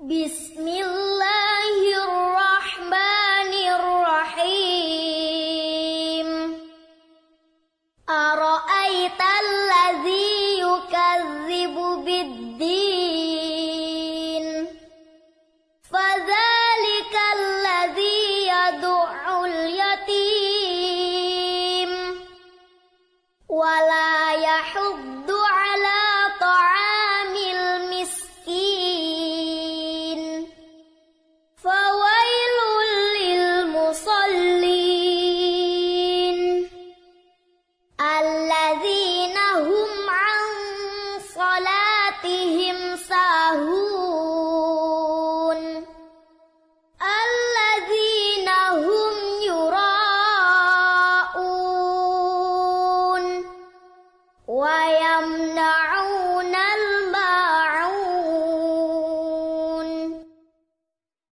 بسم الله الرحمن الرحيم. أرأيت الذي يكذب بالدين؟ فذلك الذي يدع اليتيم. ولا يحب ويمنع